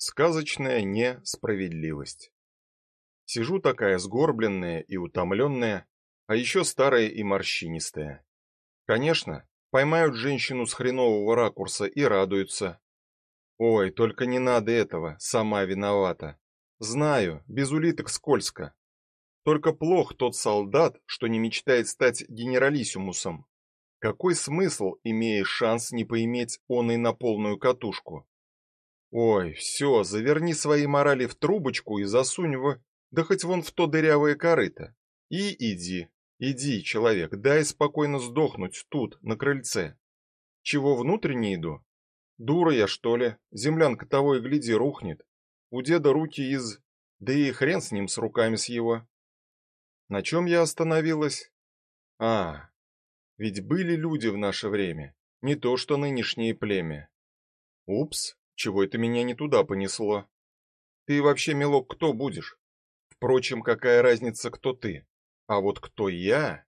Сказочная несправедливость. Сижу такая сгорбленная и утомленная, а еще старая и морщинистая. Конечно, поймают женщину с хренового ракурса и радуются. Ой, только не надо этого, сама виновата. Знаю, без улиток скользко. Только плох тот солдат, что не мечтает стать генералиссимусом. Какой смысл, имея шанс не поиметь он и на полную катушку? Ой, все, заверни свои морали в трубочку и засунь в... Да хоть вон в то дырявое корыто. И иди, иди, человек, дай спокойно сдохнуть тут, на крыльце. Чего внутрь не иду? Дура я, что ли? Землянка того и гляди рухнет. У деда руки из... Да и хрен с ним, с руками с его. На чем я остановилась? А, ведь были люди в наше время, не то что нынешнее племя. Упс, чего это меня не туда понесло? Ты вообще, милок, кто будешь? Впрочем, какая разница, кто ты? А вот кто я?